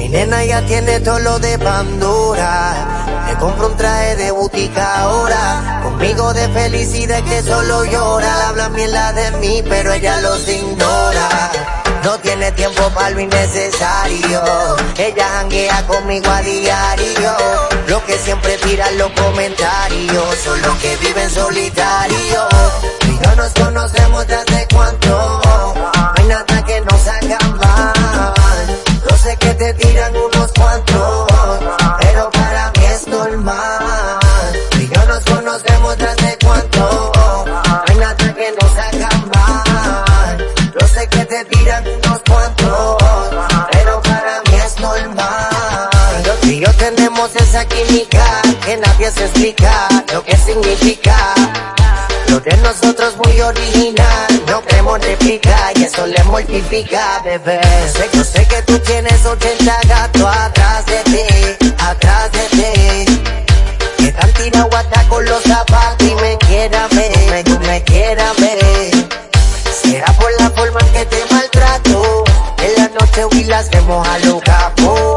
Mi nena ya tiene todo lo de Pandora. Le compro un traje de butica ahora. Conmigo de felicidad que solo llora. La habla mierda de mí, pero ella los ignora. No tiene tiempo para lo innecesario. Ella janguea conmigo a diario. Lo que siempre tiran los comentarios son los que viven solitario. No hay que nos haga mal. Yo sé que te tiran unos cuantos, pero para mí es normal. Tú y yo tenemos esa química que nadie se explica lo que significa. Lo de nosotros muy original, no queremos réplica y eso le multiplica, bebé. Sé, yo sé que tú tienes 80 gatos atrás de ti, atrás de ti. Que están con los zapatos las vemos a lo capo.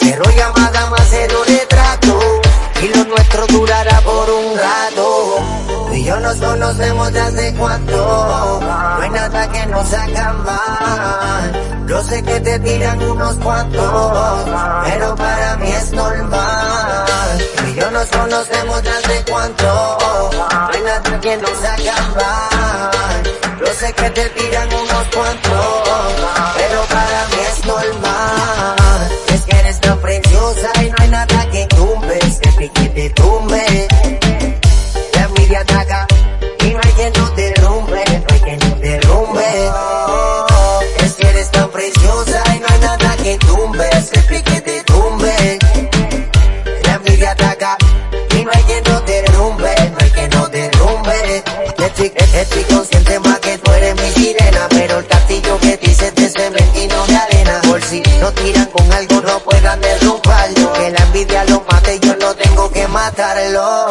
Cero llamada más cero retrato. Y lo nuestro durará por un rato. Tú y yo nos conocemos de hace cuánto. No hay nada que nos haga mal. Yo sé que te tiran unos cuantos. Pero para mí es normal. Tú y yo nos conocemos de hace cuánto. No hay nada que nos haga mal. Yo sé que te tiran unos cuantos, que tumbes, que, que te tumbe. La envidia ataca y no hay quien no derrumbe, no hay quien no derrumbe. Estoy, estoy consciente más que tú eres mi sirena, pero el castillo que dices de cemento y no de arena. Por si no tiran con algo no puedan derrumbarlo, que la envidia lo mate yo no tengo que matarlo.